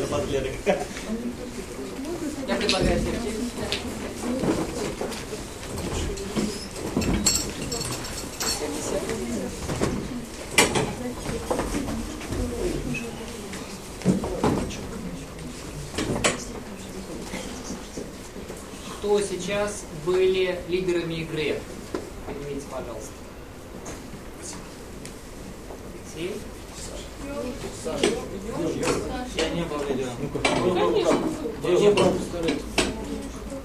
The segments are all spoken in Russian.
напоследок. Я предлагаю. Кто сейчас были лидерами игры? Поднимите, пожалуйста. Алексей? Я не был лидером. Я не был.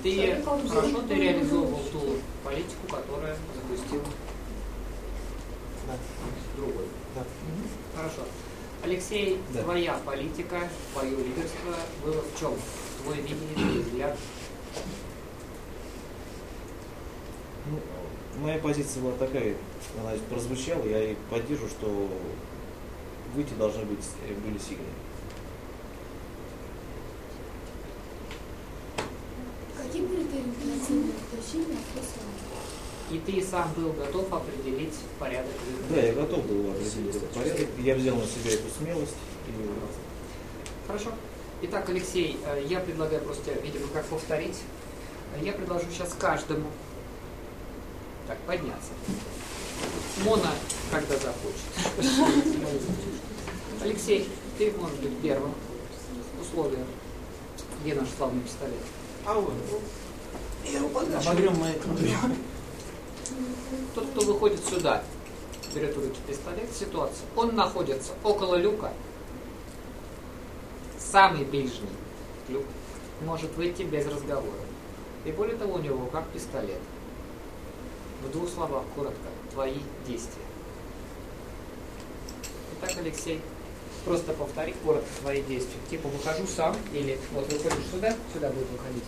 Ты хорошо ты реализовывал ту политику, которая запустил другой. Да. Хорошо. Алексей, Да. твоя политика, твое лидерство было в чем? Твой видение, твой взгляд? Ну, моя позиция была такая, она прозвучала, я и поддержу, что выйти должны быть э, были сильные. Каким критерием ты оцениваешь, кто сильный, а кто слабый? И ты сам был готов определить порядок Да, я готов был определить этот порядок. Я взял на себя эту смелость. И Хорошо. Итак, Алексей, э, я предлагаю просто, видимо, как повторить. Я предложу сейчас каждому так, подняться. Мона, когда захочет. Алексей, ты можешь быть первым. Условия. Где наш славный пистолет? А вот. Обогрем мои Тот, кто выходит сюда, берет в руки пистолет, ситуация. Он находится около люка, самый ближний люк, может выйти без разговора. И более того, у него руках пистолет. В двух словах, коротко, твои действия. Итак, Алексей, просто повтори коротко твои действия. Типа выхожу сам, или вот выходишь сюда, сюда будет выходить.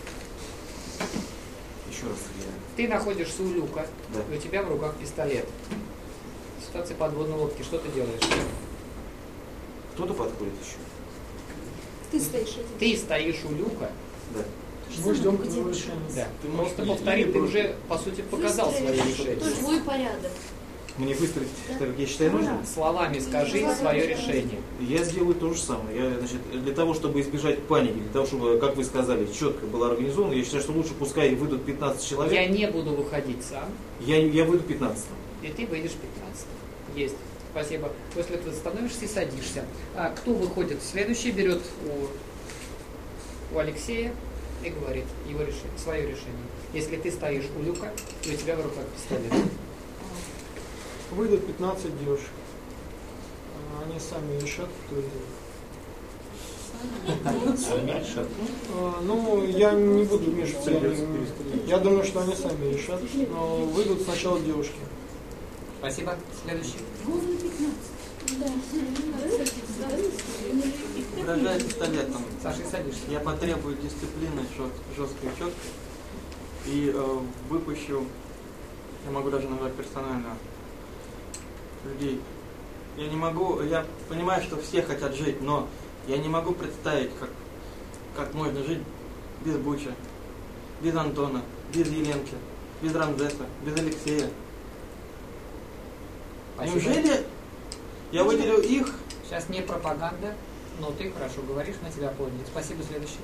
еще раз я. Ты находишься у люка, Да. и у тебя в руках пистолет. Ситуация подводной лодки. Что ты делаешь? Кто-то подходит еще. Ты стоишь. Ты стоишь у люка. Да. Мы ждем твоего решения. Да. Ты Просто можешь повтори, ты уже, по сути, показал свои решения. Твой порядок. Мне выстроить так, как я считаю нужным. Словами скажи свое решение. Я сделаю то же самое. Я, значит, для того, чтобы избежать паники, для того, чтобы, как вы сказали, четко было организовано, я считаю, что лучше пускай выйдут 15 человек. Я не буду выходить сам, Я, я выйду 15 и ты выйдешь 15. Есть. Спасибо. После этого становишься и садишься. А кто выходит? Следующий берет у, у Алексея и говорит его решение, свое решение. Если ты стоишь у люка, то у тебя в руках пистолет. Выйдут 15 девушек. А, Они сами решат, кто идет. А, Ну, я не буду вмешиваться. Я думаю, что они сами решат. Но выйдут сначала девушки. Спасибо. Следующий. Ровно 15. Да. Угрожая пистолетом. Саша, садишься. Я потребую дисциплины жесткой и четкой. И э, выпущу, я могу даже назвать персонально, людей. Я не могу, я понимаю, что все хотят жить, но я не могу представить, как, как можно жить без Буча, без Антона, без Еленки, без Рамзеса, без Алексея. Спасибо. Неужели я выделю их Сейчас не пропаганда, но ты хорошо говоришь, мы тебя поняли. Спасибо, следующий.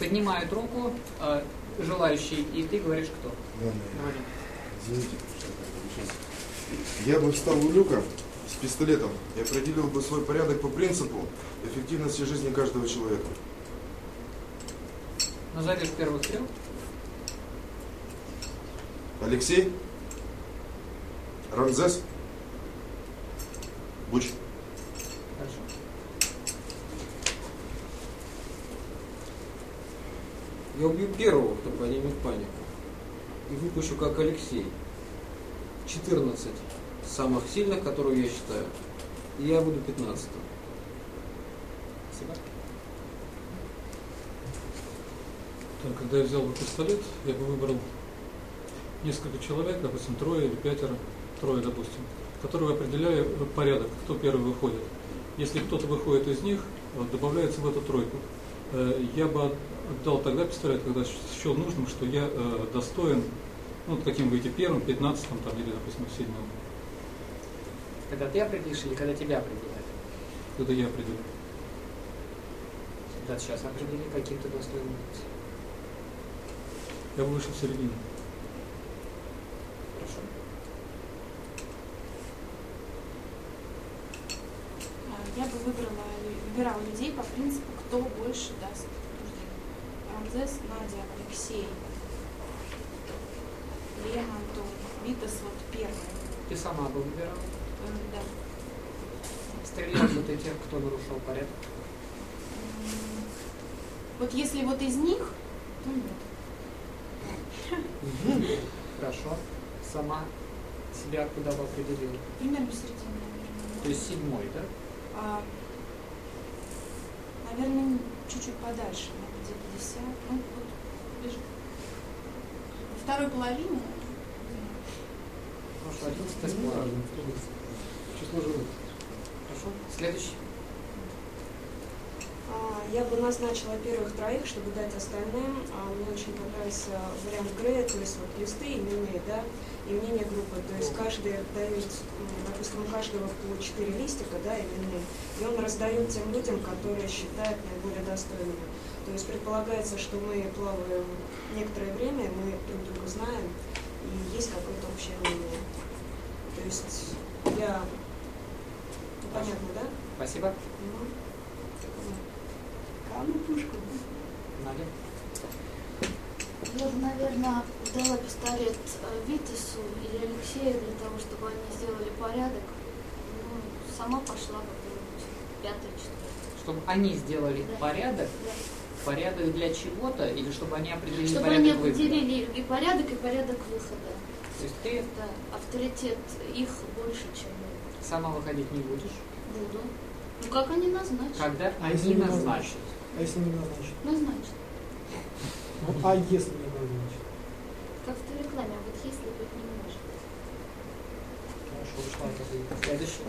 Поднимают руку э, желающий, и ты говоришь кто. Ладно, Говори. извините, что я бы встал у люка с пистолетом и определил бы свой порядок по принципу эффективности жизни каждого человека. Назовешь первых трех. Алексей, Рамзес, Буч. Хорошо. Я убью первого, кто поднимет панику. И выпущу, как Алексей. 14 самых сильных, которые я считаю. И я буду 15 Спасибо. Так, когда я взял бы пистолет, я бы выбрал несколько человек, допустим, трое или пятеро, трое, допустим, которые определяю порядок, кто первый выходит. Если кто-то выходит из них, добавляется в эту тройку. Э, Я бы отдал тогда пистолет, когда счел нужным, что я э, достоин, ну, вот каким выйти первым, пятнадцатым там, или, допустим, седьмым, Когда ты определишь или когда тебя определяют? когда я определю. Да, сейчас определи, каким ты достоин быть. Я бы вышел в середине. Хорошо. А, Я бы выбрала, выбирала людей по принципу, кто больше даст. Рамзес, Надя, Алексей, Лена, Антон, Витас вот первый. Ты сама бы выбирала. Э, Да. Стрелял бы ты тех, кто нарушал порядок. Вот если вот из них, то нет. Хорошо. Сама себя куда бы определила. Примерно середина. То есть седьмой, да? А, наверное, чуть-чуть подальше, где 50. Ну, вот ближе. Во второй половине. Хорошо, одиннадцатый с половиной. Число живых. Хорошо. Следующий. А, Я бы назначила первых троих, чтобы дать остальным. А, Мне очень понравился вариант Грея, то есть вот листы именные, да, и мнение группы. То есть каждый дает, допустим, у каждого по четыре листика, да, именные. И он раздает тем людям, которые считают наиболее достойными. То есть предполагается, что мы плаваем некоторое время, мы друг друга знаем, и есть какое-то общее мнение. То есть я... Ну, Понятно, да? Спасибо. Ну, Каму пушку. Надя. Я бы, наверное, дала пистолет э, Витасу или Алексею для того, чтобы они сделали порядок. Ну, сама пошла бы пятое, четвертое. Чтобы они сделали Да. порядок. Да. Порядок для чего-то или чтобы они определили Чтобы порядок они выхода? определили и порядок, и порядок выхода. То есть ты Да, авторитет их больше, чем мой. сама выходить не будешь. буду. Ну, как они назначат? Когда А они если не назначат. А если не назначат? Назначат. Ну, а если не назначат? Как в той рекламе, а вот если быть не может. Хорошо, ушла от этой. Следующий.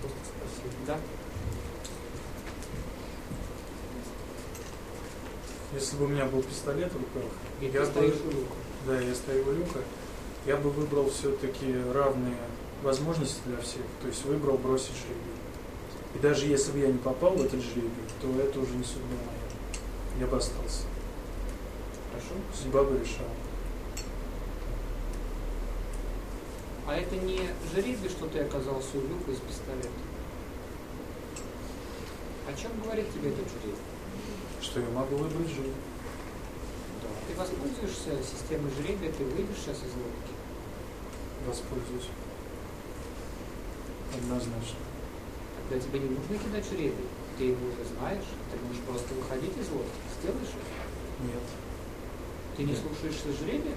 Просто спасибо. Да. Если бы у меня был пистолет в руках, И я бы, люка. да, я стою у люка, я бы выбрал все-таки равные возможности для всех, то есть выбрал бросить жребий. И даже если бы я не попал в этот жребий, то это уже не судьба моя. Я бы остался. Хорошо. Судьба бы решала. А это не жребий, что ты оказался у люка из пистолета? О чем говорит тебе этот жребий? Что я могу выбрать жизнь. Да. Ты воспользуешься системой жребия, ты выйдешь сейчас из лодки. Воспользуюсь. Однозначно. Тогда тебе не нужно кидать жребий. Ты его уже знаешь, ты можешь просто выходить из лодки. Сделаешь это? Нет. Ты не Нет. слушаешься жребия?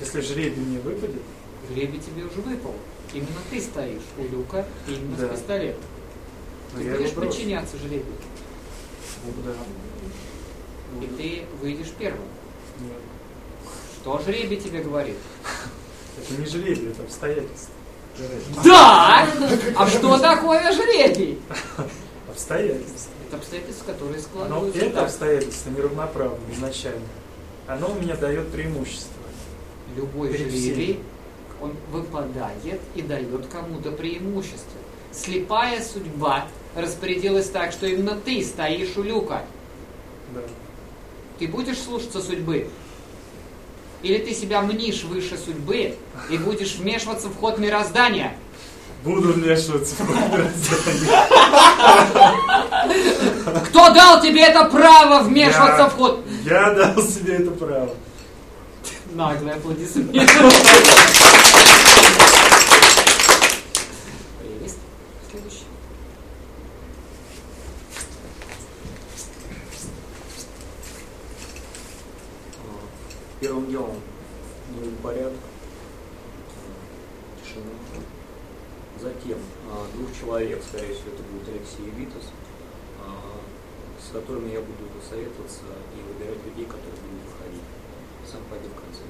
Если жребий не выпадет, Жребий тебе уже выпал. Именно ты стоишь у люка, именно Да. с пистолетом. Ты будешь подчиняться жребию. Да. И ты выйдешь первым. Нет. Что жребий тебе говорит? Это не жребий, это обстоятельства. Да! А что такое жребий? Обстоятельства. Это обстоятельства, которые Но складываются это так. обстоятельство неравноправно изначально. Оно у меня дает преимущество. Любой жребий, он выпадает и дает кому-то преимущество. Слепая судьба распорядилась так, что именно ты стоишь у люка. Да. Ты будешь слушаться судьбы? Или ты себя мнишь выше судьбы и будешь вмешиваться в ход мироздания? Буду вмешиваться в мироздание. Кто дал тебе это право вмешиваться Я. в ход? Я дал себе это право. Наглый аплодисмент. Есть. Следующий. Первым делом навели порядок, тишину. Затем а, двух человек, скорее всего, это будет Алексей Витас, а, с которыми я буду советоваться и выбирать людей, которые будут выходить. Сам пойду в конце.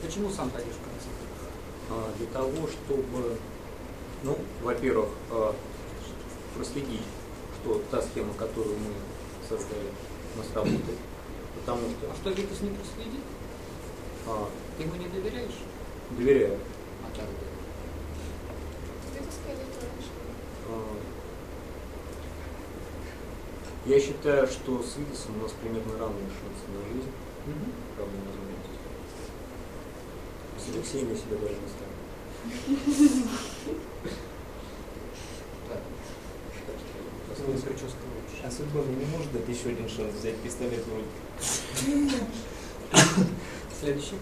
Почему сам пойдешь в конце? А, Для того, чтобы, ну, во-первых, а, проследить, что та схема, которую мы создали, у нас работает. Потому что А что Витас не проследит? а, Ты ему не доверяешь? доверяю. А так да. Ты это сказать раньше. А, Я считаю, что с Витасом у нас примерно равные шансы на жизнь, Мгм. равные возможности. С Алексеем я себя даже не ставлю. А судьба мне не может дать еще один шанс взять пистолет в руки. Следующий.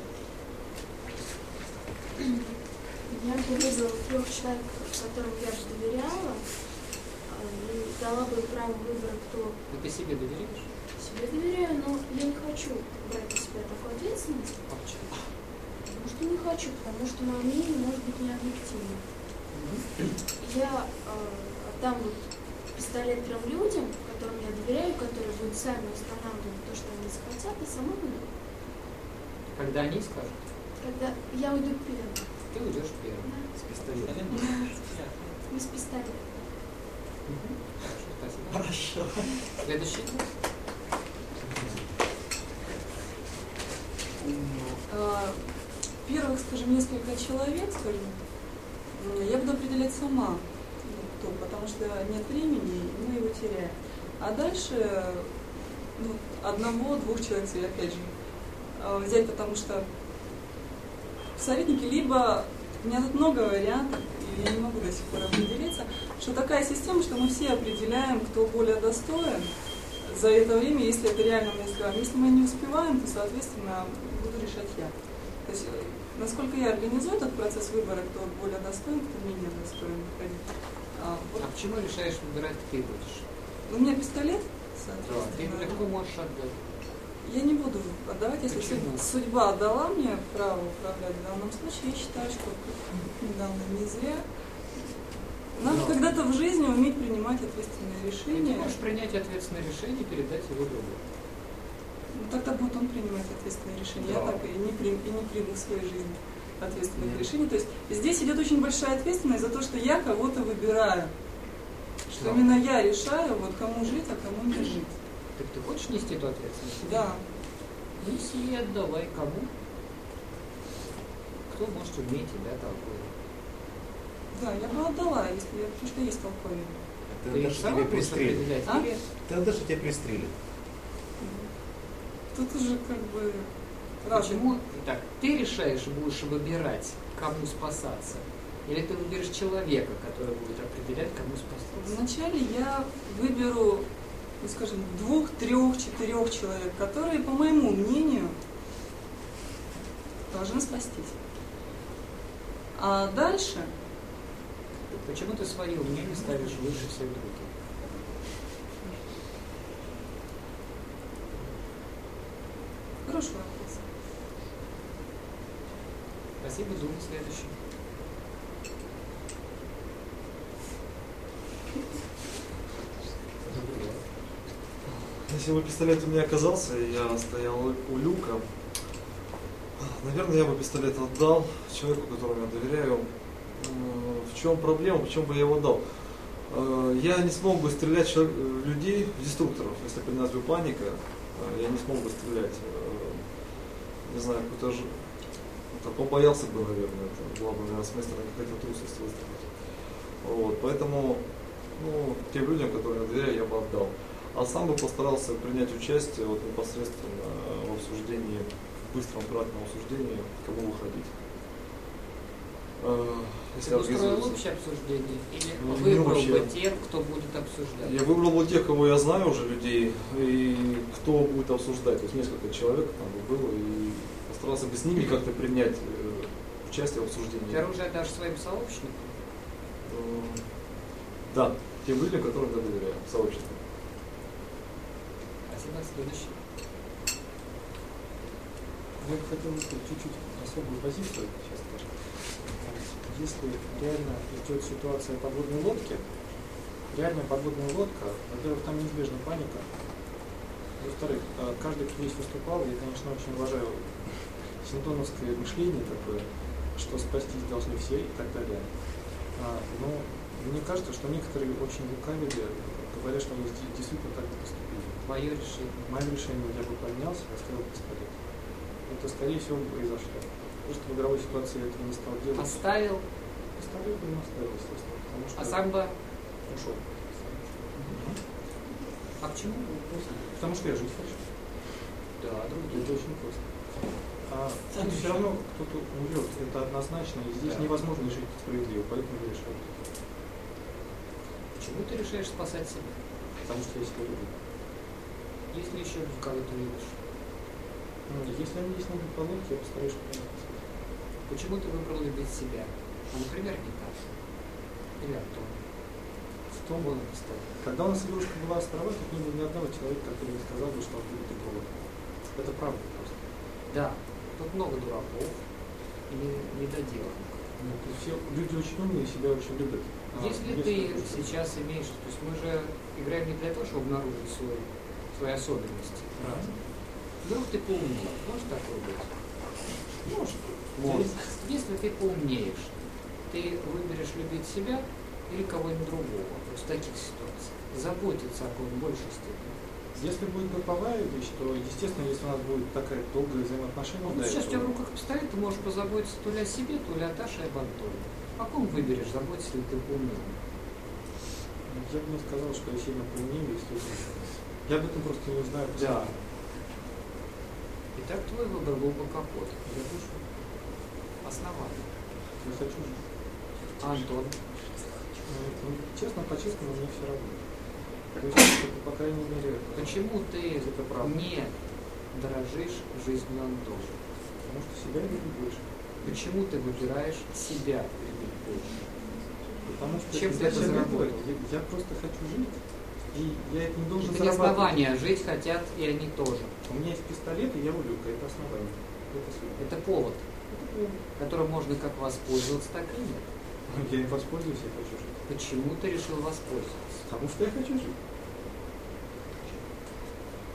Я бы вызвала трех человек, которым я же доверяла, дала бы право выбора, кто Ну ты себе доверяешь? себе доверяю, но я не хочу брать на себя такую ответственность. А почему? Потому что не хочу, потому что мое мнение может быть не объективным. Я э, отдам вот пистолет трем людям, которым я доверяю, которые будут сами устанавливать то, что они захотят, и сама буду. Когда они скажут, Когда я уйду первым. ты уйдешь первым. Да. С пистолетом. Без пистолета. Мгм. Хорошо. Следующий. А, Первых, скажем, несколько человек, скажем, м, я буду определять сама, ну, кто, потому что нет времени, и мы его теряем. А дальше ну, одного, двух человек, себе, опять же, а, взять, потому что советники либо у меня тут много вариантов, я не могу до сих пор определиться, что такая система, что мы все определяем, кто более достоин за это время, если это реально мы успеваем. Если мы не успеваем, то, соответственно, буду решать я. То есть, э, насколько я организую этот процесс выбора, кто более достоин, кто менее достоин. А, вот А почему решаешь выбирать ты будешь? у меня пистолет, Да, ты соответственно. легко можешь отдать. Я не буду отдавать, если Почему? суд- судьба дала мне право управлять в данном случае, я считаю, что недавно не зря. Надо Но- когда-то в жизни уметь принимать ответственные И ты решения. можешь принять ответственное решение и передать его другому. Ну, тогда будет он принимать ответственные решения. Я Да. так и не, при- и не приму в своей жизни ответственных Нет. решений. То есть здесь идет очень большая ответственность за то, что я кого-то выбираю. Что Да. именно я решаю, вот кому жить, а кому не жить. Так ты хочешь нести эту ответственность? Да. Неси и отдавай кому? Кто может умнее тебя толковый? Да, я бы отдала, если я, потому что есть толковее. Ты сама тебе будешь пристрелят. А? Отдашь, и тебя пристрелят. Тут уже как бы. Почему? Так, ты решаешь, будешь выбирать, кому спасаться? Или ты выберешь человека, который будет определять, кому спасаться? Вначале я выберу, ну, скажем, двух, трех, четырех человек, которые, по моему мнению, должны спастись. А дальше, Почему ты свое мнение ставишь выше всех других? хороший вопрос. Спасибо, Дум, следующий. Если бы пистолет у меня оказался, и я стоял у люка, наверное, я бы пистолет отдал человеку, которому я доверяю. В чем проблема, почему бы я его дал? Э, Я не смог бы стрелять в людей, в деструкторов, если при нас бы паника, э, я не смог бы стрелять. Э, Не знаю, какой-то так, он боялся бы, наверное, это была бы, наверное, смысла какая-то трусость выстрелить. Вот, поэтому, ну, тем людям, которым я доверяю, я бы отдал. А сам бы постарался принять участие вот, непосредственно в обсуждении, в быстром, кратном обсуждении, кому выходить. Э, Если Ты устроил общее обсуждение или Ну, выбрал бы общее. тех, кто будет обсуждать? Я выбрал бы тех, кого я знаю уже, людей, и кто будет обсуждать. То есть несколько человек там бы было, и постарался бы с ними как-то принять э, участие в обсуждении. Ты оружие дашь своим сообщникам? Э, Да, тем людям, которым я доверяю, сообществу. Спасибо, следующий. Я бы хотел высказать чуть-чуть особую позицию, сейчас скажу. Если реально идет ситуация подводной лодки, реальная подводная лодка, во-первых, там неизбежна паника. Во-вторых, э, каждый, кто здесь выступал, я, конечно, очень уважаю синтоновское мышление такое, что спастись должны все и так далее. А, но мне кажется, что некоторые очень лукавили, говоря, что они де- действительно так поступили. Твое решение. Мое решение, я бы поднялся и оставил пистолет. Это, скорее всего, произошло. Просто в игровой ситуации я этого не стал делать. Оставил, Пистолет бы не оставил, естественно, потому что а сам бы ушел. А почему? Потому что я жить хочу. Да, другие. Это очень просто. А тут все равно кто-то умрет, это однозначно, и здесь Да. невозможно жить справедливо, поэтому я решаю. Почему ты решаешь спасать себя? Потому что я себя люблю. Есть ли еще люди, кого ты любишь? Ну, Если они есть на полотке, я постараюсь понять. Почему ты выбрал любить себя? А, например, Никашу. Или Антон. В том, он стоит. когда у нас девушка была острова, тут не было ни одного человека, который не сказал бы, что он любит другого. Это правда просто. Да, тут много дураков и не- недоделанных. Ну, то есть все люди очень умные, себя очень любят. А Если ты сейчас имеешь, то есть мы же играем не для того, чтобы обнаружить свой, свои особенности. Разные. Вдруг ты поумнее, может такое быть? Может. Может. Если ты поумнеешь, ты выберешь любить себя или кого-нибудь другого вот в таких ситуациях. Заботиться о ком в большей степени. Если будет групповая вещь, то, естественно, если у нас будет такая долгая взаимоотношения, Вот да, сейчас у тебя в руках пистолет, ты можешь позаботиться то ли о себе, то ли о Таше и об Антоне. О ком выберешь, заботишься ли ты поумнее? Я бы не сказал, что я сильно поумнее, если. Я об этом просто не знаю. Да. Итак, твой выбор был бы капот. Я душу. Основание. Я хочу жить. Антон? Ну, честно, по-честному, мне все равно. То есть, это, по крайней мере, Почему ты это правда. не дорожишь жизнью Антона? Потому что себя люблю больше. Почему ты выбираешь себя любить больше? Потому что Чем это заработал? Я, я просто хочу жить, и я это не должен Это не основание, жить хотят и они тоже. У меня есть пистолет, и я улюка, это основание. Это суть. Это повод, которым можно как воспользоваться, так и нет. Я им воспользуюсь, я хочу жить. Почему ты решил воспользоваться? Потому что я хочу жить.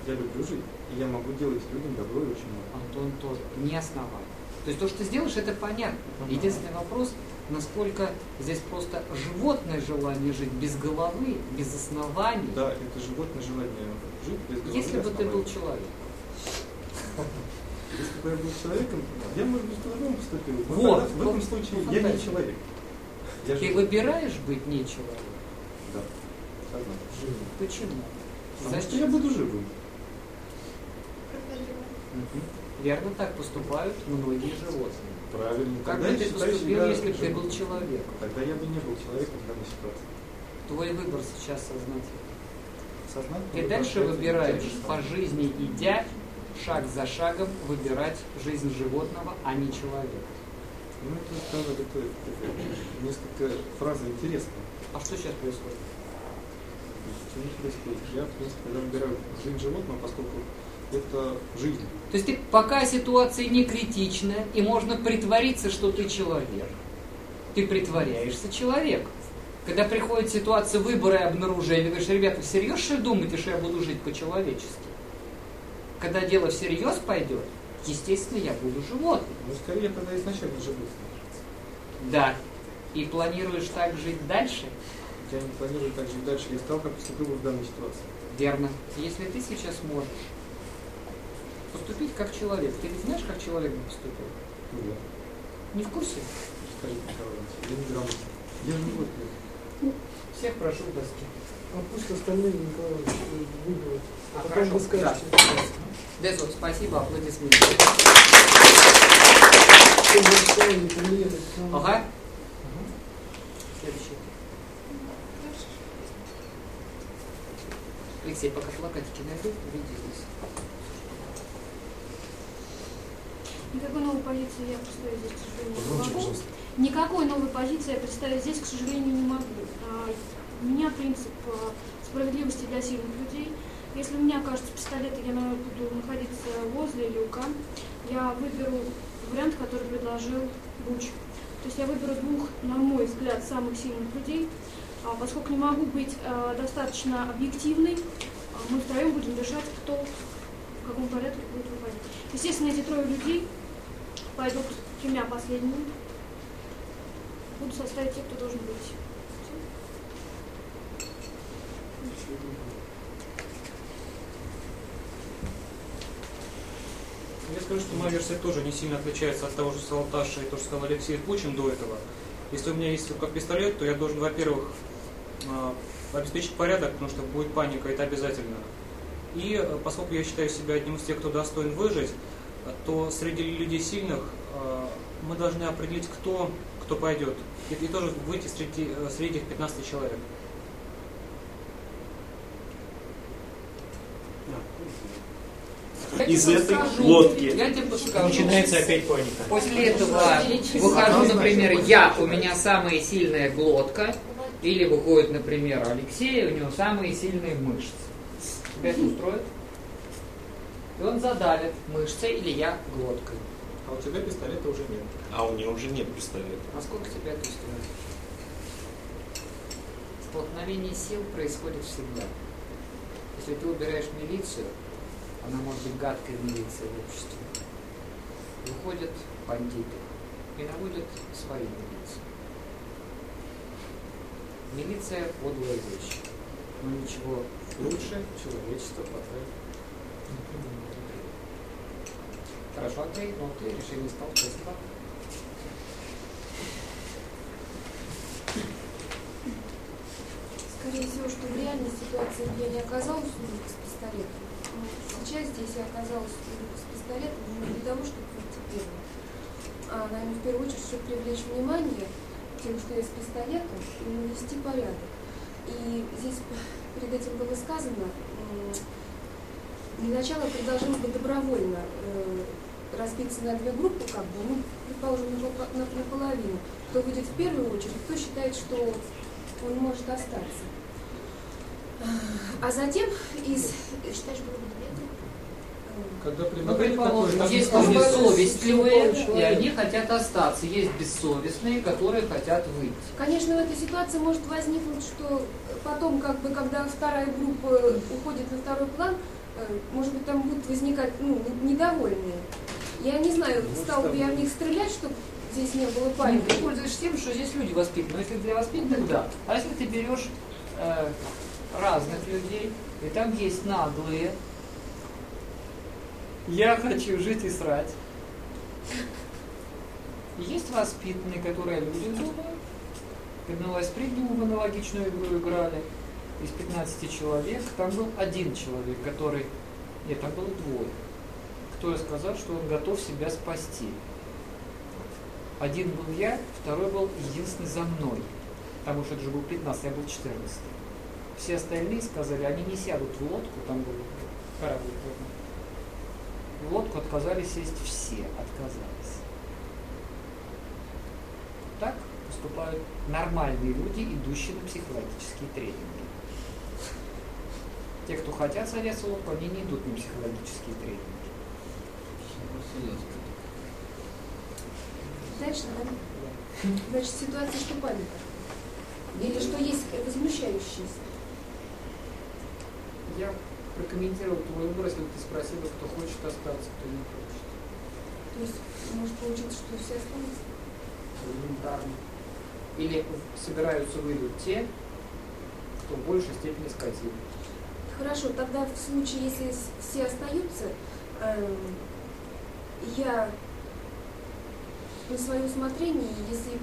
Я люблю жить, и я могу делать людям добро и очень много. Антон тоже. Не основание. То есть то, что ты сделаешь, это понятно. Единственный вопрос, насколько здесь просто животное желание жить без головы, без оснований. Да, это животное желание жить без головы Если бы ты был человек. Если бы я был человеком, я, может быть, по-другому поступил. Но Вот, тогда в этом случае я не человек. Я Ты живу. выбираешь быть не человеком? Да. Почему? Потому что я буду живым. Мгм. Верно так поступают многие животные. Правильно. Как бы ты поступил, себя если бы ты был человеком? Тогда я бы не был человеком в данной ситуации. Твой выбор сейчас сознательный. Сознательно Ты дальше выбираешь по жизни идя, шаг за шагом выбирать жизнь животного, а не человека. Ну, это, правда, это, это несколько фраза интересная. А что сейчас происходит? Не происходит. Я, в принципе, когда выбираю жизнь животного, поскольку это жизнь. То есть ты, пока ситуация не критичная, и можно притвориться, что ты человек, ты притворяешься человеком. Когда приходит ситуация выбора и обнаружения, ты говоришь, ребята, всерьез что думаете, что я буду жить по-человечески? Когда дело всерьез пойдет, естественно, я буду животным. Ну, скорее, я тогда изначально живу. Да. И планируешь так жить дальше? Я не планирую так жить дальше. Я сказал, как поступил в данной ситуации. Верно. Если ты сейчас можешь поступить как человек, ты ведь знаешь, как человек бы поступил? Нет. Не в курсе? Скажи, Николай Иванович, я не грамотный. Я животное. Всех прошу к доске. А пусть остальные Николай Иванович, выберут. А, Потом хорошо. вы скажете. Дезо, спасибо, аплодисменты. Не Ага. Следующий. Алексей, пока плакатики найду, выйди здесь. Никакой новой позиции я представить здесь, к сожалению, не могу. Никакой новой позиции я представить здесь, к сожалению, не могу. У меня принцип а, справедливости для сильных людей. Если у меня окажется пистолет, и я наверное, буду находиться возле люка, я выберу вариант, который предложил Буч. То есть я выберу двух, на мой взгляд, самых сильных людей. А, Поскольку не могу быть а, достаточно объективной, мы втроем будем решать, кто в каком порядке будет выходить. Естественно, эти трое людей пойдут тремя последними. Буду составить тех, кто должен быть. Я скажу, что моя версия тоже не сильно отличается от того, что сказал и то, что сказал Алексей Пучин до этого. Если у меня есть руках пистолет, то я должен, во-первых, э, обеспечить порядок, потому что будет паника, это обязательно. И э, поскольку я считаю себя одним из тех, кто достоин выжить, то среди людей сильных э, мы должны определить, кто, кто пойдет. И, и тоже выйти среди, э, среди этих 15 человек. Из этой лодки. Я тебе подскажу. Начинается опять паника. После этого выхожу, например, я, у меня самая сильная глотка, или выходит, например, Алексей, у него самые сильные мышцы. Тебя это устроит? И он задавит мышцы или я глоткой. А у тебя пистолета уже нет. А у него уже нет пистолета. А сколько тебя это устроит? Столкновение сил происходит всегда. Если ты убираешь милицию, она может быть гадкой милиция в обществе. Выходят бандиты и наводят свою милицию. Милиция подлая вещь. Но ничего лучше человечество пока Хорошо, Андрей, но ты решение стал. Спасибо. Скорее всего, что в реальной ситуации я не оказалась у с пистолетом. Но сейчас здесь я оказалась у с пистолетом не для того, чтобы выйти первым, а, наверное, в первую очередь, чтобы привлечь внимание тем, что я с пистолетом, и навести порядок. И здесь перед этим было сказано, для начала должны быть добровольно э, разбиться на две группы, как бы, ну, предположим, напо- на- наполовину. Кто выйдет в первую очередь, кто считает, что он может остаться. А затем из... Считаешь, было бы? Когда Ну, предположим, есть люди совестливые, и они хотят остаться. Есть бессовестные, которые хотят выйти. Конечно, в этой ситуации может возникнуть, что потом, как бы, когда вторая группа уходит на второй план, э, может быть, там будут возникать ну, недовольные. Я не знаю, стал бы я в них стрелять, чтобы здесь не было Ты паники. пользуешься тем, что здесь люди воспитаны. Если для воспитанных, да. А если ты берешь э, разных людей, и там есть наглые, я хочу жить и срать. Есть воспитанные, которые люди думают. Когда Спригнул в аналогичную игру играли. Из 15 человек, там был один человек, который... Нет, там было двое. Кто сказал, что он готов себя спасти. Один был я, второй был единственный за мной. Потому что это же был 15, я был 14. Все остальные сказали, они не сядут в лодку, там был корабль. В лодку отказались сесть все, отказались. Так поступают нормальные люди, идущие на психологические тренинги. Те, кто хотят садиться в лодку, они не идут на психологические тренинги. Дальше, да? Значит, ситуация, что паника. Или что есть возмущающийся. Я прокомментировал твой если бы ты спросила, кто хочет остаться, кто не хочет. То есть может получиться, что все останутся? Элементарно. Или собираются выйдут те, кто в большей степени скатил. Хорошо, тогда в случае, если все остаются, эм, я на свое усмотрение, если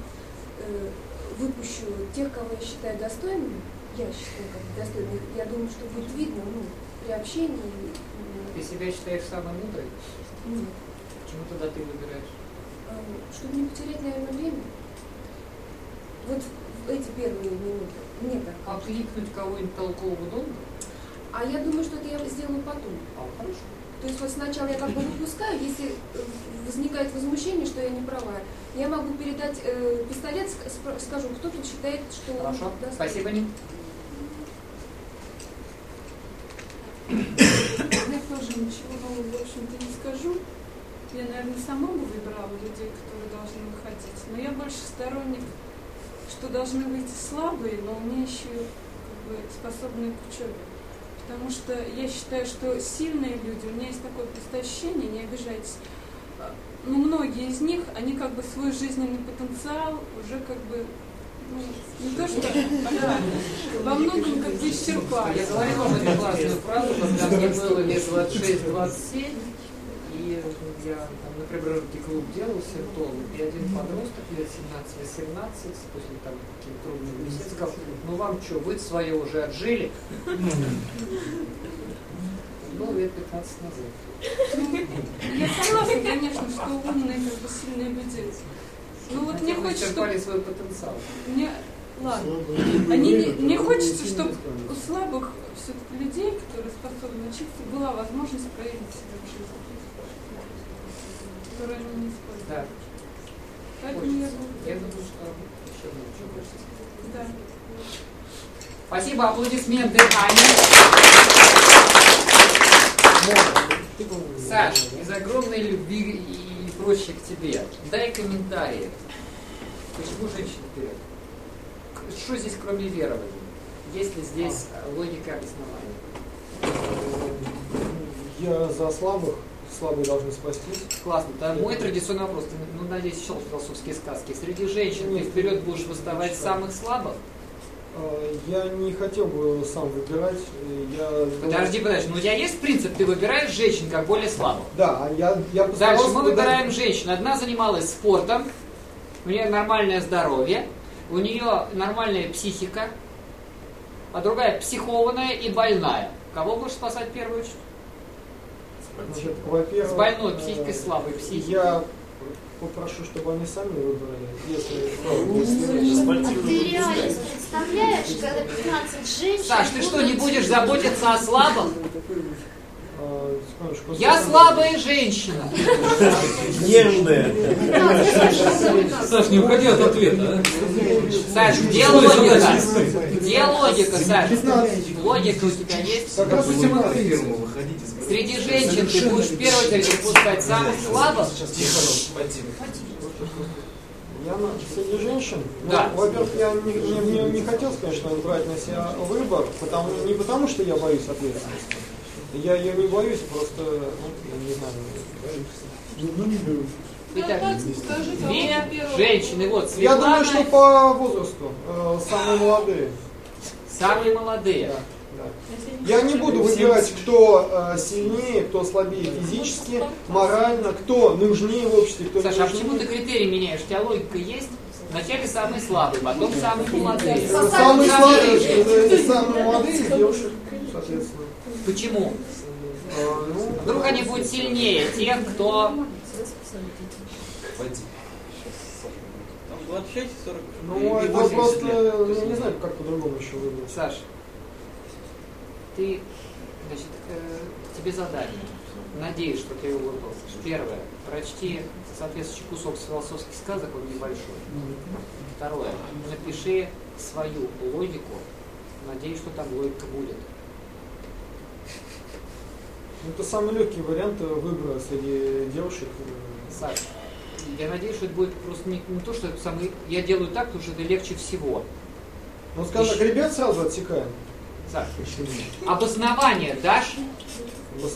э, выпущу тех, кого я считаю достойными, я считаю как бы достойными, я думаю, что будет видно ну, при общении. Ты себя считаешь самой мудрой? Нет. Почему тогда ты выбираешь? Эм, Чтобы не потерять, наверное, время. Вот в эти первые минуты. Мне так. А кликнуть кого-нибудь толкового долго? А я думаю, что это я сделаю потом. А, хорошо. То есть вот сначала я как бы выпускаю, если э, возникает возмущение, что я не права, я могу передать э, пистолет, скажу, кто тут считает, что... Хорошо. достоин. Спасибо, Нин. Я тоже ничего нового, в общем-то, не скажу. Я, наверное, сама бы выбирала людей, которые должны выходить. Но я больше сторонник, что должны выйти слабые, но умеющие, как бы, способные к учебе. Потому что я считаю, что сильные люди, у меня есть такое ощущение, не обижайтесь, а, ну, многие из них, они как бы свой жизненный потенциал уже как бы, ну, не то что, во многом как бы исчерпали. Я говорил вам эту классную фразу, когда мне было лет 26-27, и я, там, например, клуб делал сертол, и один подросток лет 17-18, после там каких-то трудных бесед, сказал, ну вам что, вы свое уже отжили? Ну, лет 15 назад. Я согласна, конечно, что умные, как бы сильные люди. Ну вот мне хочется, чтобы... свой потенциал. Мне... Ладно. Они, не- мне хочется, чтобы у слабых все-таки людей, которые способны учиться, была возможность проявить себя в жизни. Которую они не используют. Да. Поэтому я буду... Я думаю, что еще лучше хочется. Да. Спасибо, аплодисменты Ане. Саш, из огромной любви и прочее к тебе, дай комментарии. Почему женщины вперед? Что здесь кроме верования? Есть ли здесь э, логика обоснования? Я за слабых, слабые должны спастись. Классно. Да, мой традиционный вопрос. Ты, ну, надеюсь, читал философские сказки. Среди женщин ты вперед будешь выставать самых слабых? Э, Я не хотел бы сам выбирать. Я... Подожди, подожди. Ну, у тебя есть принцип, ты выбираешь женщин как более слабых. Да, а я, я Дальше мы выбираем женщин. Одна занималась спортом, у нее нормальное здоровье, у нее нормальная психика, а другая психованная и больная. Кого будешь спасать в первую очередь? Значит, во-первых, С больной психикой, слабой психикой. Я попрошу, чтобы они сами выбрали, если... А ты реально представляешь, когда 15 женщин... Саш, ты что, не будешь заботиться о слабых? Я слабая женщина. Нежная. Саш, не уходи от ответа. Саш, где логика? Где логика, Саш? Логика у тебя есть? Допустим, на фирму выходите. Среди женщин ты будешь в первую очередь выпускать самых слабых? Я на, среди женщин, ну, Да. во-первых, я не, не, не- не хотел, конечно, брать на себя выбор, потому, не потому что я боюсь ответственности. Я ее не боюсь, просто, ну, я не знаю, ну, не беру. Итак, а две женщины, вот Я думаю, Светлана, что по возрасту э, самые молодые. самые молодые. Я не буду выбирать, кто э, сильнее, кто слабее физически, морально, кто нужнее в обществе, кто Саша, не а почему ты критерий меняешь? У тебя логика есть? Вначале самые слабые, потом самые молодые. Самые слабые, женщины. это самые молодые девушек, соответственно. Почему? Ну, Вдруг они будут сильнее тех, кто... Там 26 40 Ну, и это 80 просто, лет. я не знаю, как по-другому еще выбрать. Саш, ты, значит, э, тебе задание. Надеюсь, что ты его выполнишь. Первое. Прочти соответствующий кусок с философских сказок, он небольшой. Второе. Напиши свою логику. Надеюсь, что там логика будет. Ну, Это самый легкий вариант выбора среди девушек. Саш, я надеюсь, что это будет просто не, не то, что это самый... Я делаю так, потому что это легче всего. Ну, скажем так, ребят сразу отсекаем. Саш, обоснование дашь?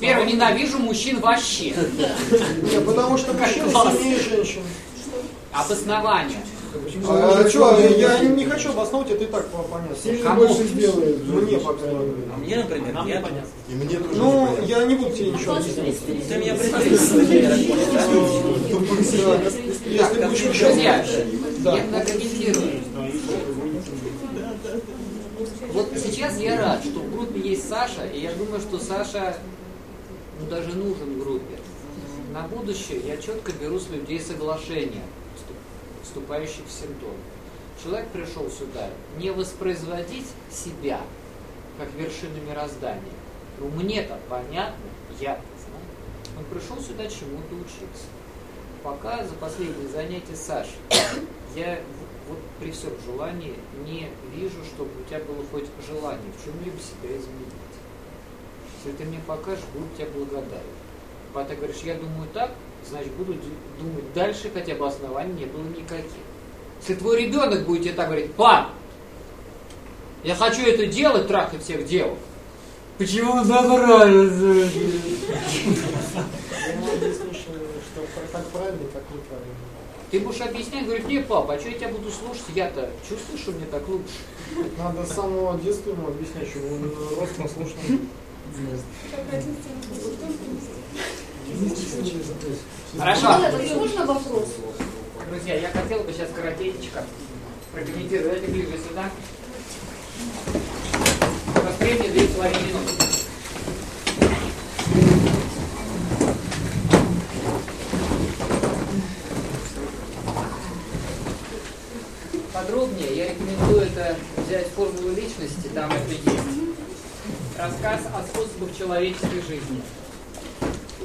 Первое, ненавижу мужчин вообще. Не, потому что мужчины сильнее женщин. Обоснование. А, что, я не, не хочу обосновывать, это и так понятно. Сильно Кому? больше сделает. Мне, по крайней мере. А мне, например, Нам я- непонятно. И мне тоже Ну, непонятно. я не буду тебе ничего объяснять. Ты меня Если будешь еще... Друзья, Да. я. Вот сейчас я рад, что в группе есть Саша, и я думаю, что Саша ну, даже нужен в группе. На будущее я четко беру с людей соглашения, вступ- вступающих в симптом. Человек пришел сюда не воспроизводить себя, как вершину мироздания. Ну, мне-то понятно, я знаю. Он пришел сюда чему-то учиться. Пока за последние занятия Саши я вот при всем желании не вижу, чтобы у тебя было хоть желание в чем-либо себя изменить. Если ты мне покажешь, буду тебе благодарен. А ты говоришь, я думаю так, значит буду думать дальше, хотя бы оснований не было никаких. Если твой ребенок будет тебе так говорить, пап, я хочу это делать, трахать всех девок. Почему забрали? Я ему объяснишь, что как правильно, так неправильно. Ты будешь объяснять, говорит, не, пап, а что я тебя буду слушать? Я-то чувствую, что мне так лучше. Надо с самого детства ему объяснять, что он рос послушным. Хорошо. Нет, можно вопрос? Друзья, я хотел бы сейчас коротенько прокомментировать. Давайте ближе сюда. Времени две с половиной минуты. Подробнее я рекомендую это взять формулу личности, там это есть. Рассказ о способах человеческой жизни.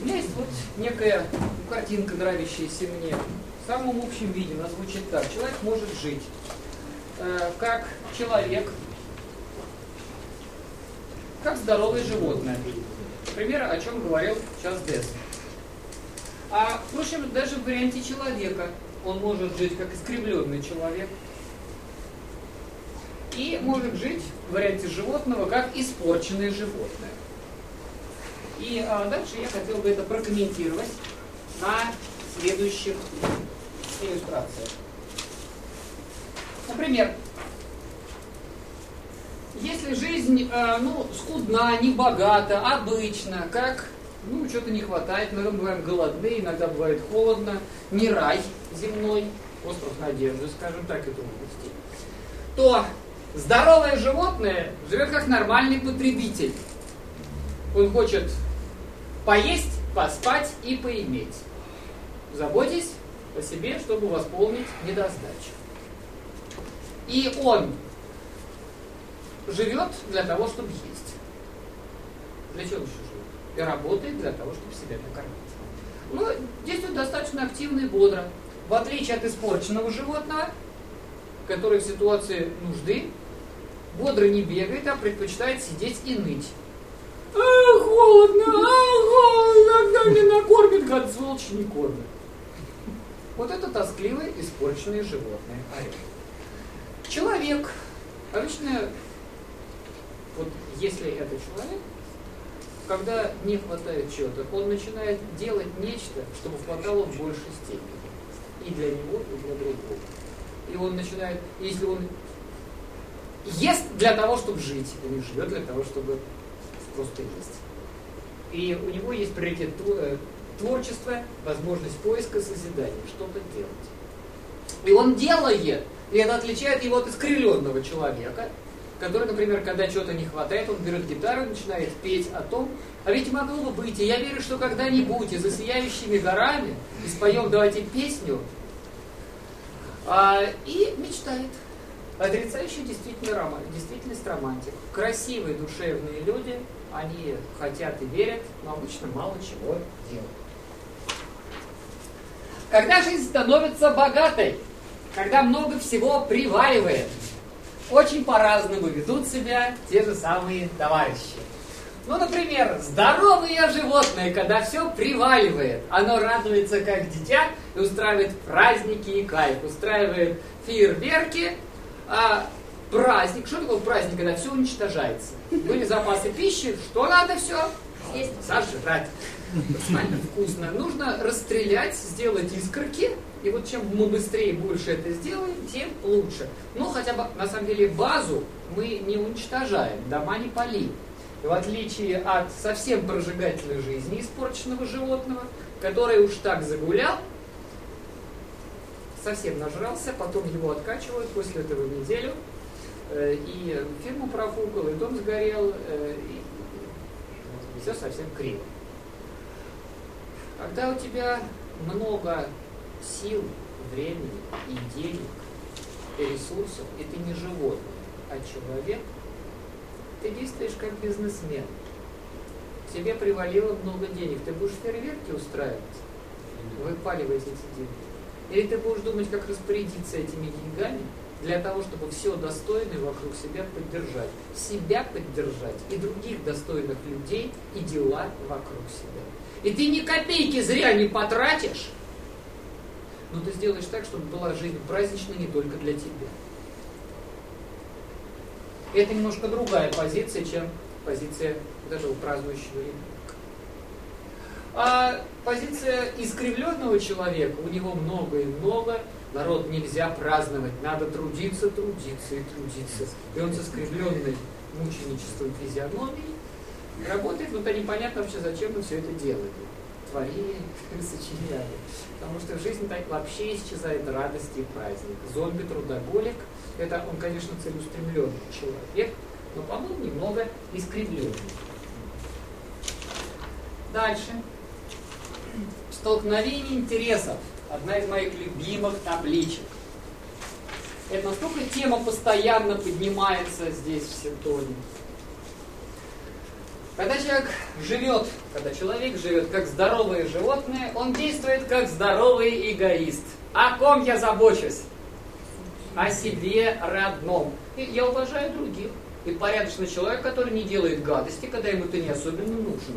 Меня есть вот некая картинка, нравящаяся мне. В самом общем виде она звучит так. Человек может жить э, как человек, как здоровое животное. Пример, о чем говорил сейчас Дес. А, впрочем, даже в варианте человека он может жить как искривленный человек, и может жить в варианте животного как испорченное животное. И а, дальше я хотел бы это прокомментировать на следующих иллюстрациях. Например, если жизнь э, ну, скудна, не богата, обычно, как ну, что-то не хватает, иногда бываем голодны, иногда бывает холодно, не рай земной, остров надежды, скажем так, и трудности, то здоровое животное живет как нормальный потребитель. Он хочет поесть, поспать и поиметь. Заботьтесь о себе, чтобы восполнить недостачу. И он живет для того, чтобы есть. Для чего еще живет? И работает для того, чтобы себя накормить. Ну, действует достаточно активно и бодро. В отличие от испорченного животного, который в ситуации нужды бодро не бегает, а предпочитает сидеть и ныть. А, холодно, а, холодно, когда меня накормит, гад, сволочь, не кормит. Вот это тоскливые, испорченные животные. Человек, обычно, вот если это человек, когда не хватает чего-то, он начинает делать нечто, чтобы хватало в большей степени. И для него, и для другого. И он начинает, если он ест для того, чтобы жить, он живет для того, чтобы просто есть. И у него есть приоритет э, творчества, возможность поиска, созидания, что-то делать. И он делает, и это отличает его от искривленного человека, который, например, когда чего-то не хватает, он берет гитару и начинает петь о том, а ведь могло бы быть, и я верю, что когда-нибудь и за сияющими горами, и споем давайте песню, а, и мечтает. Отрицающий действительно роман, романтик. Красивые, душевные люди, они хотят и верят, но обычно мало чего делают. Когда жизнь становится богатой, когда много всего приваливает, очень по-разному ведут себя те же самые товарищи. Ну, например, здоровое животное, когда все приваливает, оно радуется как дитя и устраивает праздники и кайф, устраивает фейерверки, а праздник, что такое праздник, когда все уничтожается? Были запасы пищи, что надо все? Съесть, сожрать. Максимально вкусно. Нужно расстрелять, сделать искорки, и вот чем мы быстрее и больше это сделаем, тем лучше. Но хотя бы, на самом деле, базу мы не уничтожаем, дома не полим. И в отличие от совсем прожигательной жизни испорченного животного, который уж так загулял, совсем нажрался, потом его откачивают после этого неделю, и фирму профукал, и дом сгорел, э, и все совсем криво. Когда у тебя много сил, времени и денег, и ресурсов, и ты не животное, а человек, ты действуешь как бизнесмен. Тебе привалило много денег, ты будешь фейерверки устраивать, выпаливать эти деньги. Или ты будешь думать, как распорядиться этими деньгами, для того, чтобы все достойное вокруг себя поддержать. Себя поддержать и других достойных людей и дела вокруг себя. И ты ни копейки зря не потратишь, но ты сделаешь так, чтобы была жизнь праздничной не только для тебя. Это немножко другая позиция, чем позиция даже у празднующего ребенка. А позиция искривленного человека, у него много и много, народ нельзя праздновать, надо трудиться, трудиться и трудиться. И он со скривленной мученичеством физиономией работает, но то непонятно вообще, зачем он все это делает. творение сочиняли. Потому что в жизни так вообще исчезает радость и праздник. Зомби-трудоголик – это он, конечно, целеустремленный человек, но, по-моему, немного искривленный. Дальше. Столкновение интересов. Одна из моих любимых табличек. Это настолько тема постоянно поднимается здесь в Синтоне. Когда человек живет, когда человек живет как здоровое животное, он действует как здоровый эгоист. О ком я забочусь? О себе родном. И я уважаю других. И порядочный человек, который не делает гадости, когда ему это не особенно нужно.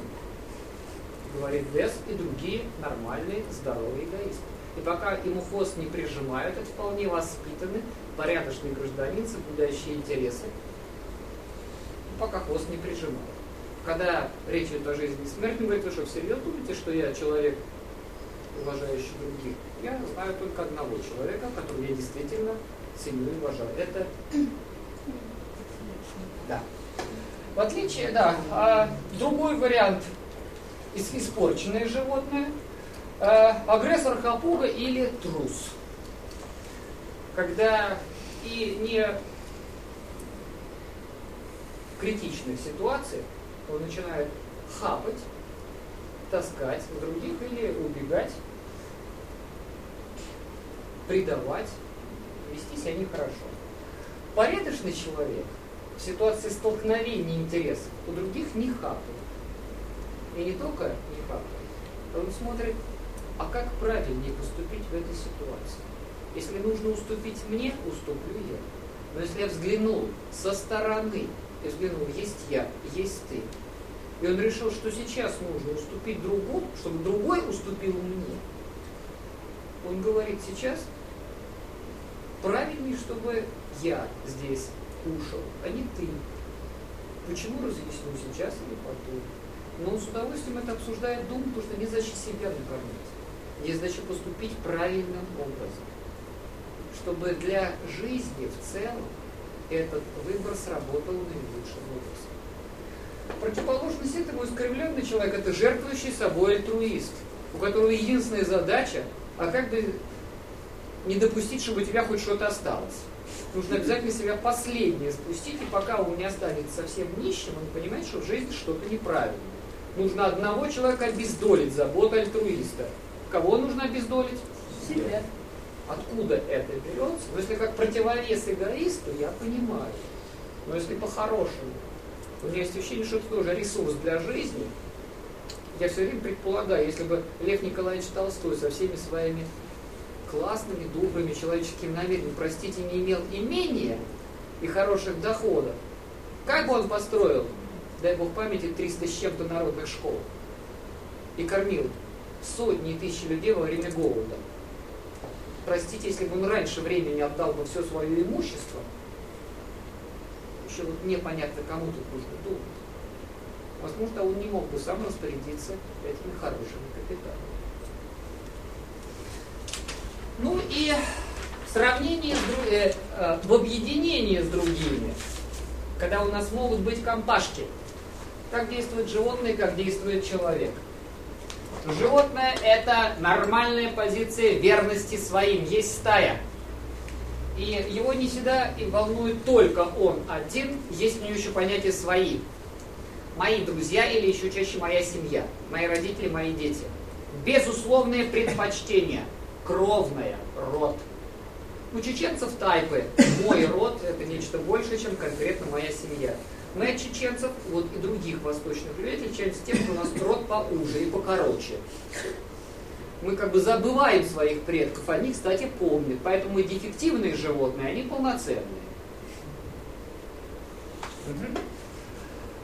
Говорит Вес и другие нормальные, здоровые эгоисты. И пока ему хвост не прижимают, это вполне воспитанный, порядочный гражданин, соблюдающий интересы. Пока хвост не прижимают когда речь идет о жизни и смерти, говорит, вы что, всерьез думаете, что я человек, уважающий других? Я знаю только одного человека, которого я действительно ценю и уважаю. Это... Да. В отличие, да, а другой вариант испорченное животное, э, агрессор хапуга или трус. Когда и не в критичных ситуациях он начинает хапать, таскать других или убегать, предавать, вести себя нехорошо. Порядочный человек в ситуации столкновения интересов у других не хапает. И не только не хапает, он смотрит, а как правильнее поступить в этой ситуации. Если нужно уступить мне, уступлю я. Но если я взглянул со стороны, и взглянул, есть я, есть ты, и он решил, что сейчас нужно уступить другому, чтобы другой уступил мне. Он говорит, сейчас правильнее, чтобы я здесь ушел, а не ты. Почему разъясню сейчас или потом? Но он с удовольствием это обсуждает дома, потому что не задача себя накормить. Есть задача поступить правильным образом. Чтобы для жизни в целом этот выбор сработал наилучшим образом. Противоположность этому искривленный человек – это жертвующий собой альтруист, у которого единственная задача, а как бы не допустить, чтобы у тебя хоть что-то осталось. Нужно обязательно себя последнее спустить, и пока он не останется совсем нищим, он понимает, что в жизни что-то неправильно. Нужно одного человека обездолить, забота альтруиста. Кого нужно обездолить? Себя. Откуда это берется? Но если как противовес эгоисту, я понимаю. Но если по-хорошему, у меня есть ощущение, что это тоже ресурс для жизни. Я все время предполагаю, если бы Лев Николаевич Толстой со всеми своими классными, добрыми человеческими намерениями, простите, не имел имения и хороших доходов, как бы он построил, дай бог памяти, 300 с чем-то народных школ и кормил сотни тысяч людей во время голода. Простите, если бы он раньше времени отдал бы все свое имущество, еще вот непонятно, кому тут нужно думать. Возможно, он не мог бы сам распорядиться этими хорошими капиталами. Ну и в сравнении с э, э, в объединении с другими, когда у нас могут быть компашки, как действует животное, как действует человек. Животное – это нормальная позиция верности своим. Есть стая – и его не всегда и волнует только он один, есть у него еще понятие «свои». Мои друзья или еще чаще моя семья, мои родители, мои дети. Безусловное предпочтение, кровное, род. У чеченцев тайпы мой род – это нечто большее, чем конкретно моя семья. Мы от чеченцев, вот и других восточных людей отличаемся тем, что у нас род поуже и покороче мы как бы забываем своих предков, они, кстати, помнят. Поэтому и дефективные животные, они полноценные.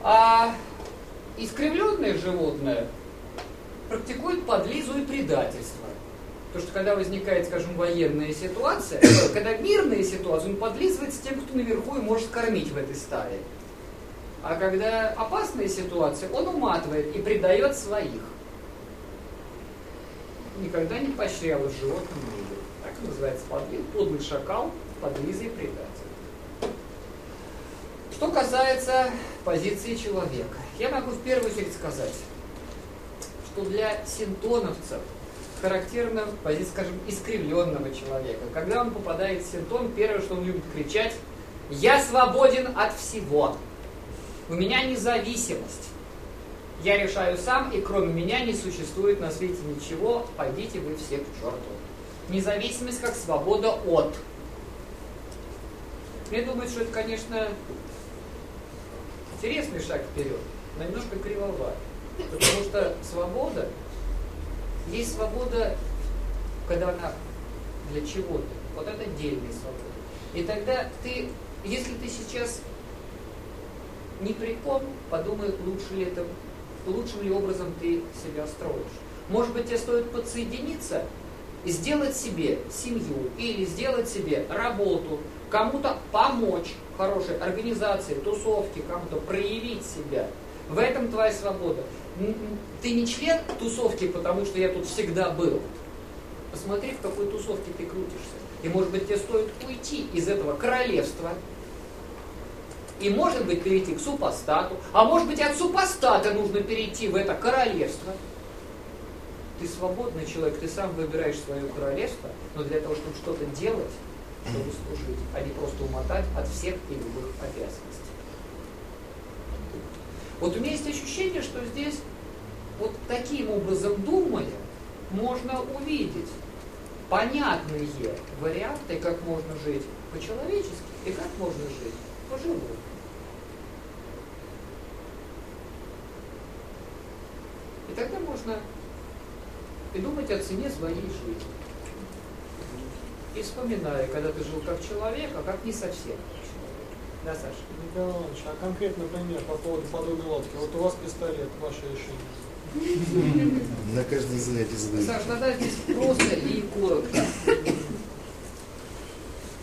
А искривленное животное практикует подлизу и предательство. Потому что когда возникает, скажем, военная ситуация, когда мирная ситуация, он подлизывает с тем, кто наверху и может кормить в этой стае. А когда опасная ситуация, он уматывает и предает своих никогда не поощряла в животном. Так называется подлин, подлый шакал, подлизый предатель. Что касается позиции человека, я могу в первую очередь сказать, что для синтоновцев характерно позиция, скажем, искривленного человека. Когда он попадает в синтон, первое, что он любит кричать, «Я свободен от всего! У меня независимость! Я решаю сам, и кроме меня не существует на свете ничего, пойдите вы все к черту!» Независимость как свобода от. Мне думается, что это, конечно, интересный шаг вперед, но немножко кривоват. Потому что свобода, есть свобода, когда она для чего-то. Вот это отдельная свобода. И тогда ты, если ты сейчас не приком, подумай, лучше ли это, лучшим ли образом ты себя строишь. Может быть, тебе стоит подсоединиться и сделать себе семью или сделать себе работу, кому-то помочь хорошей организации, тусовке, кому-то проявить себя. В этом твоя свобода. Ты не член тусовки, потому что я тут всегда был. Посмотри, в какой тусовке ты крутишься. И может быть тебе стоит уйти из этого королевства. И может быть перейти к супостату. А может быть от супостата нужно перейти в это королевство. Ты свободный человек, ты сам выбираешь свое королевство, но для того, чтобы что-то делать, чтобы служить, а не просто умотать от всех и любых обязанностей. Вот у меня есть ощущение, что здесь вот таким образом думая, можно увидеть понятные варианты, как можно жить по-человечески и как можно жить по-живому. И тогда можно и думать о цене своей жизни. И вспоминая, когда ты жил как человек, а как не совсем Да, Саша? Николай Иванович, а конкретно пример по поводу подводной лодки. Вот у вас пистолет, ваше решение. На каждом занятии задают. Саш, тогда здесь просто и коротко.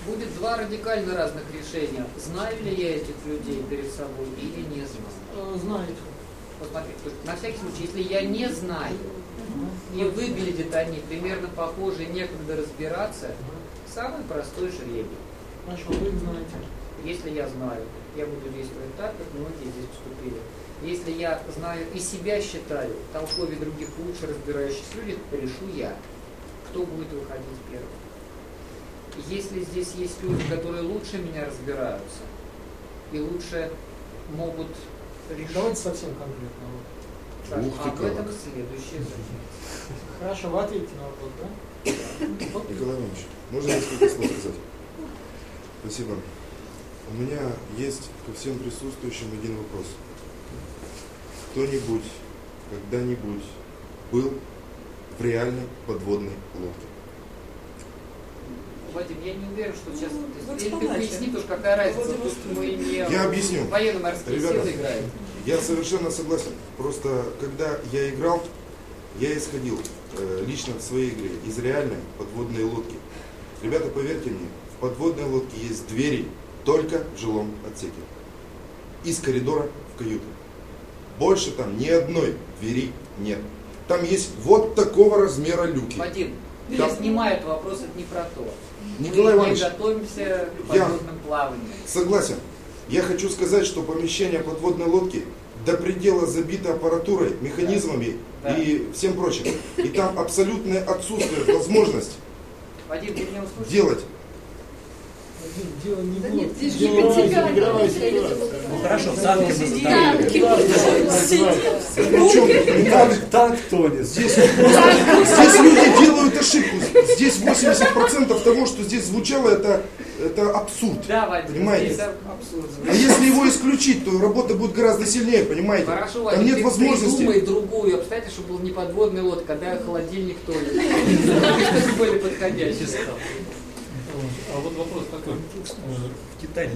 Будет два радикально разных решения. Знаю ли я этих людей перед собой или не знаю? Знаете. Посмотри, на всякий случай, если я не знаю, и выглядят они примерно похожи, некогда разбираться, самый простой жребий. Хорошо, вы знаете. Если я знаю, я буду действовать так, как многие здесь поступили. Если я знаю и себя считаю толковее других лучше разбирающихся людей, решу я, кто будет выходить первым. Если здесь есть люди, которые лучше меня разбираются и лучше могут решить... Давайте совсем конкретно. Так, Ух ты, об этом следующее занятие. Хорошо, вы ответите на вопрос, да? Николай Иванович, можно несколько слов сказать? Спасибо. У меня есть ко всем присутствующим один вопрос. Кто-нибудь когда-нибудь был в реальной подводной лодке? Вадим, я не уверен, что сейчас... Ну, Или ты поясни, потому что какая разница, тут мы не я объясню. военно-морские силы играем. Я совершенно согласен. Просто когда я играл, я исходил э, лично в своей игре из реальной подводной лодки. Ребята, поверьте мне, в подводной лодке есть двери только в жилом отсеке. Из коридора в каюту. Больше там ни одной двери нет. Там есть вот такого размера люки. Вадим, там... я снимаю этот вопрос, это не про то. Николай Мы Иванович, не готовимся к подводным я плаваниям. Согласен. Я хочу сказать, что помещение подводной лодки до предела забито аппаратурой, механизмами Да. и всем прочим. И там абсолютное отсутствие возможность Вадим, ты меня услышишь? делать. Дело не Да будет. нет, здесь же в. Ну, хорошо, танки мы Танк, тонет. Здесь, здесь люди делают ошибку. Здесь 80% того, что здесь звучало, это, это абсурд. Да, Вадим, Понимаете? здесь абсурдно. А если его исключить, то работа будет гораздо сильнее, понимаете? Хорошо, Там Вадим, нет ты возможности. придумай другую обстоятельство, чтобы был не подводный лодка, когда холодильник тонет. Чтобы более подходящий стал. А вот вопрос такой. В Китае.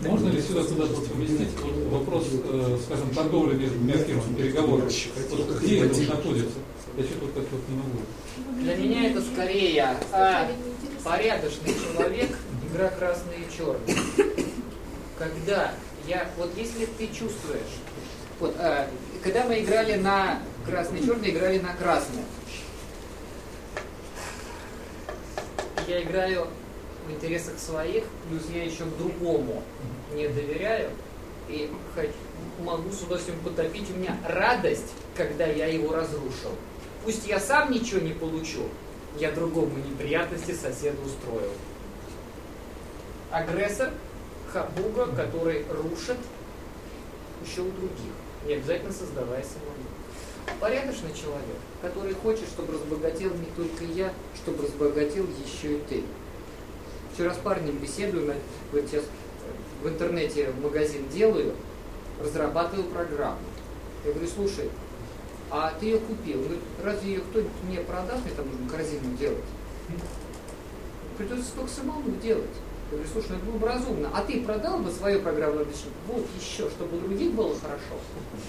Можно ли сюда куда-то поместить вот вопрос, э, скажем, торговли между фирмами, переговоров? Вот где это находится? Я что-то как вот не могу. Для меня это скорее а, порядочный человек, игра красный и черный. Когда я, вот если ты чувствуешь, вот, а, когда мы играли на красный и черный, играли на красное. Я играю в интересах своих, плюс я еще к другому не доверяю, И могу с удовольствием потопить. У меня радость, когда я его разрушил. Пусть я сам ничего не получу, я другому неприятности соседу устроил. Агрессор, хабуга, который рушит еще у других, не обязательно создавая самому. Порядочный человек, который хочет, чтобы разбогател не только я, чтобы разбогател еще и ты. Вчера с парнем беседуем, я вот сейчас в интернете магазин делаю, разрабатываю программу. Я говорю, слушай, а ты ее купил. Он говорит, разве ее кто-нибудь мне продаст, мне там нужно корзину делать? Придется только самому делать. Я говорю, слушай, ну это было бы разумно. А ты продал бы свое программное обеспечение? Вот еще, чтобы у других было хорошо.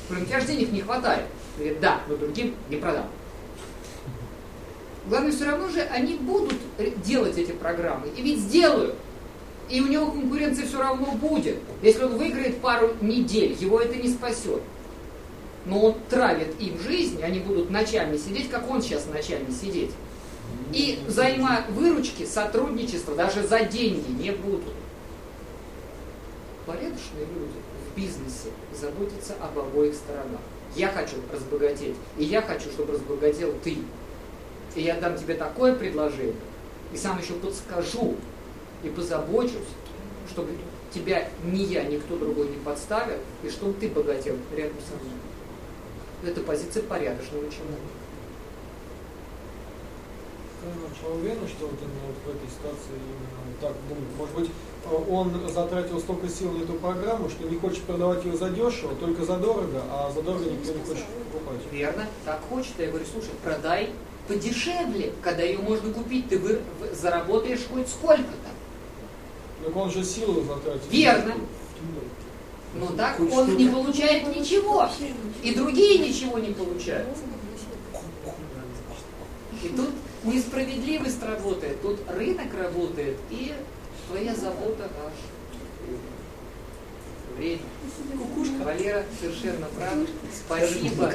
Говорю, у тебя же денег не хватает. Он Говорит, да, но другим не продам. Главное, все равно же они будут делать эти программы. И ведь сделают. И у него конкуренция все равно будет. Если он выиграет пару недель, его это не спасет. Но он травит им жизнь, они будут ночами сидеть, как он сейчас ночами сидеть. И взаимовыручки, сотрудничества даже за деньги не будут. Порядочные люди в бизнесе заботятся об обоих сторонах. Я хочу разбогатеть, и я хочу, чтобы разбогател ты. И я дам тебе такое предложение, и сам еще подскажу, и позабочусь, чтобы тебя ни я, никто другой не подставил, и чтобы ты богател рядом со мной. Это позиция порядочного человека. Вы уверены, что вот именно вот в этой ситуации именно так думает? Может быть, он затратил столько сил на эту программу, что не хочет продавать ее задешево, только задорого, а задорого никто не хочет покупать. Верно, так хочет. Я говорю, слушай, продай подешевле, когда ее можно купить, ты вы, вы заработаешь хоть сколько-то. Так он же силу затратил. Верно. Но так он не получает ничего. И другие ничего не получают. И тут несправедливость работает, тут рынок работает, и твоя забота аж время. Кукушка. Валера совершенно прав. Спасибо.